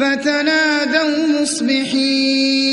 فتنادوا مصبحين.